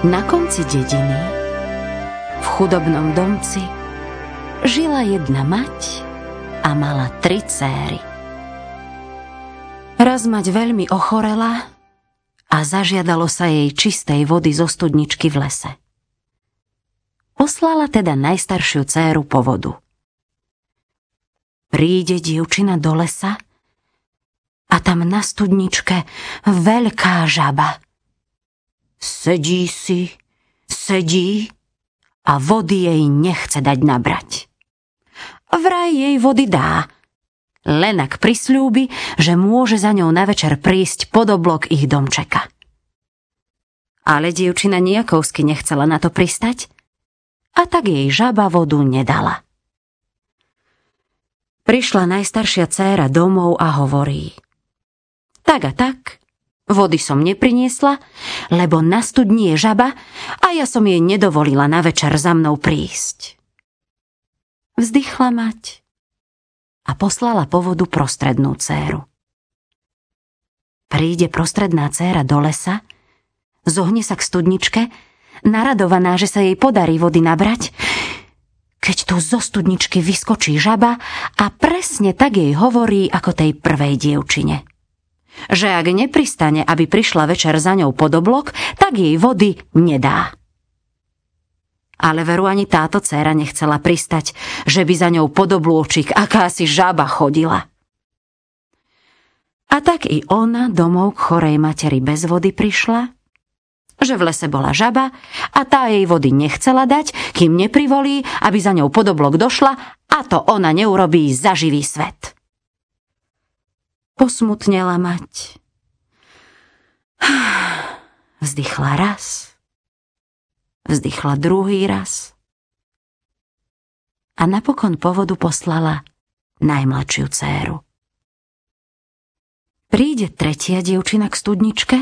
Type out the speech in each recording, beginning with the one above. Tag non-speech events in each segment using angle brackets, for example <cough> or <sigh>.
Na konci dediny, v chudobnom domci, žila jedna mať a mala tri céry. Raz mať veľmi ochorela a zažiadalo sa jej čistej vody zo studničky v lese. Poslala teda najstaršiu céru po vodu. Príde dievčina do lesa a tam na studničke veľká žaba – Sedí si, sedí a vody jej nechce dať nabrať. Vraj jej vody dá, len ak prisľúbi, že môže za ňou na večer prísť pod oblok ich domčeka. Ale dievčina nejakovsky nechcela na to pristať a tak jej žaba vodu nedala. Prišla najstaršia dcéra domov a hovorí. Tak a tak, Vody som nepriniesla, lebo na studni je žaba a ja som jej nedovolila na večer za mnou prísť. Vzdychla mať a poslala po vodu prostrednú céru. Príde prostredná céra do lesa, zohne sa k studničke, naradovaná, že sa jej podarí vody nabrať, keď tu zo studničky vyskočí žaba a presne tak jej hovorí ako tej prvej dievčine že ak nepristane, aby prišla večer za ňou pod oblok, tak jej vody nedá. Ale veru ani táto dcéra nechcela pristať, že by za ňou pod oblôčik akási žaba chodila. A tak i ona domov k chorej materi bez vody prišla, že v lese bola žaba a tá jej vody nechcela dať, kým neprivolí, aby za ňou pod oblok došla a to ona neurobí za živý svet posmutnela mať. <sighs> Vzdychla raz, vzdychla druhý raz a napokon po vodu poslala najmladšiu céru. Príde tretia dievčina k studničke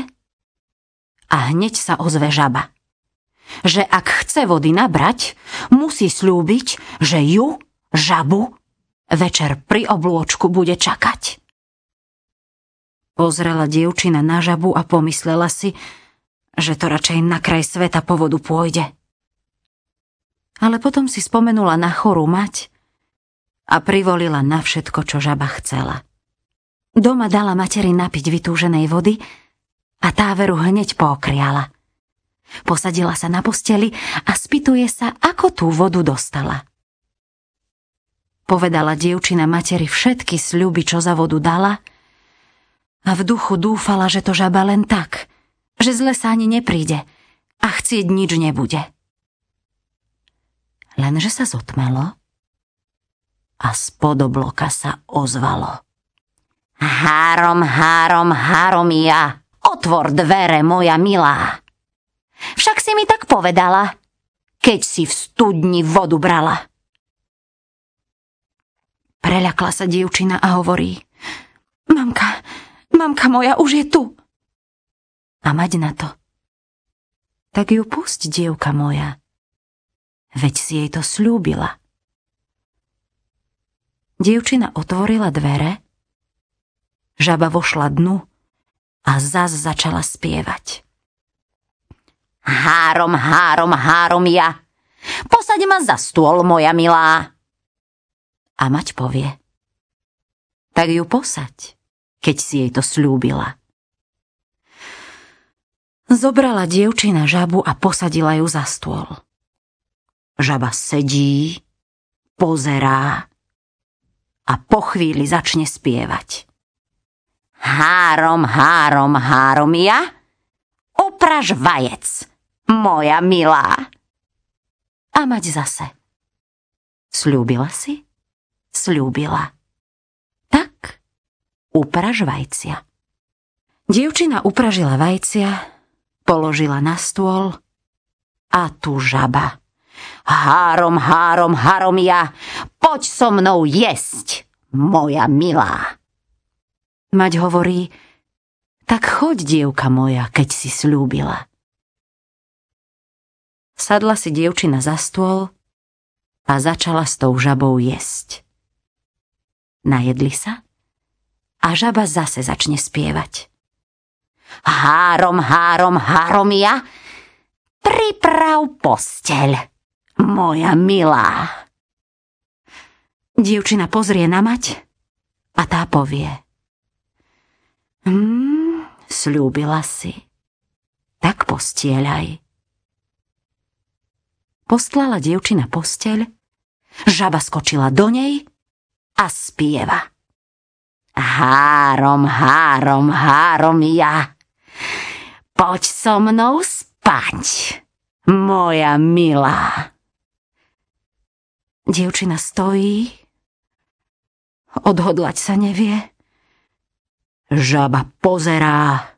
a hneď sa ozve žaba. Že ak chce vody nabrať, musí slúbiť, že ju, žabu, večer pri oblôčku bude čakať. Pozrela dievčina na žabu a pomyslela si, že to radšej na kraj sveta po vodu pôjde. Ale potom si spomenula na chorú mať a privolila na všetko, čo žaba chcela. Doma dala materi napiť vytúženej vody a tá veru hneď pokriala. Posadila sa na posteli a spýtuje sa, ako tú vodu dostala. Povedala dievčina materi všetky sľuby, čo za vodu dala – a v duchu dúfala, že to žaba len tak, že zle sa ani nepríde a chcieť nič nebude. Lenže sa zotmelo a spod obloka sa ozvalo. Három, három, három ja, otvor dvere, moja milá. Však si mi tak povedala, keď si v studni vodu brala. Preľakla sa dievčina a hovorí, Mamka moja už je tu. A mať na to. Tak ju pusť, dievka moja. Veď si jej to slúbila. Dievčina otvorila dvere, žaba vošla dnu a zas začala spievať. Három, három, három ja, posaď ma za stôl, moja milá. A mať povie, tak ju posaď keď si jej to slúbila. Zobrala dievčina žabu a posadila ju za stôl. Žaba sedí, pozerá a po chvíli začne spievať. Három, három, három ja, upraž vajec, moja milá. A mať zase. Sľúbila si? Sľúbila upraž vajcia. Dievčina upražila vajcia, položila na stôl a tu žaba. Három, három, három ja, poď so mnou jesť, moja milá. Mať hovorí, tak choď, dievka moja, keď si slúbila. Sadla si dievčina za stôl a začala s tou žabou jesť. Najedli sa? A žaba zase začne spievať. Három, három, három ja, priprav posteľ, moja milá. Dievčina pozrie na mať a tá povie. Hmm, slúbila si. Tak postieľaj. Postlala dievčina posteľ, žaba skočila do nej a spieva. Három, három, három ja. Poď so mnou spať, moja milá. Dievčina stojí, odhodlať sa nevie. Žaba pozerá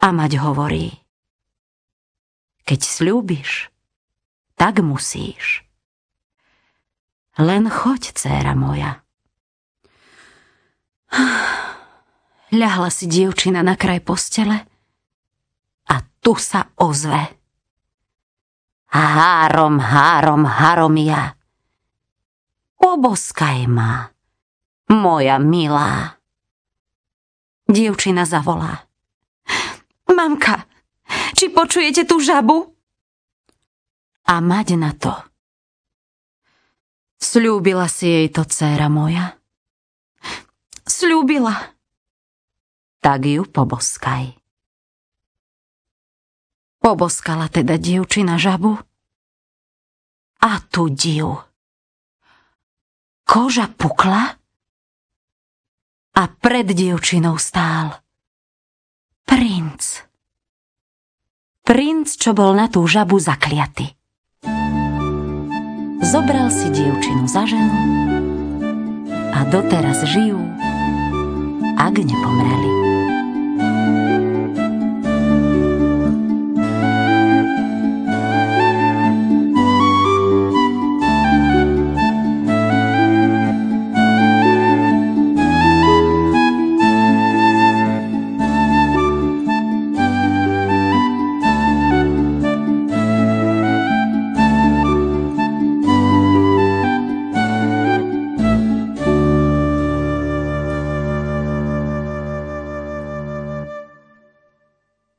a mať hovorí. Keď slúbiš, tak musíš. Len choď, dcéra moja. <sighs> Ľahla si dievčina na kraj postele a tu sa ozve. Három, három, haromia. Oboskaj ma, moja milá. Dievčina zavolá. <gasps> Mamka, či počujete tú žabu? A mať na to. Sľúbila si jej to, dcéra moja slúbila. Tak ju poboskaj. Poboskala teda dievčina žabu a tu div. Koža pukla a pred dievčinou stál princ. Princ, čo bol na tú žabu zakliaty. Zobral si dievčinu za ženu a doteraz žijú ak nepomreli.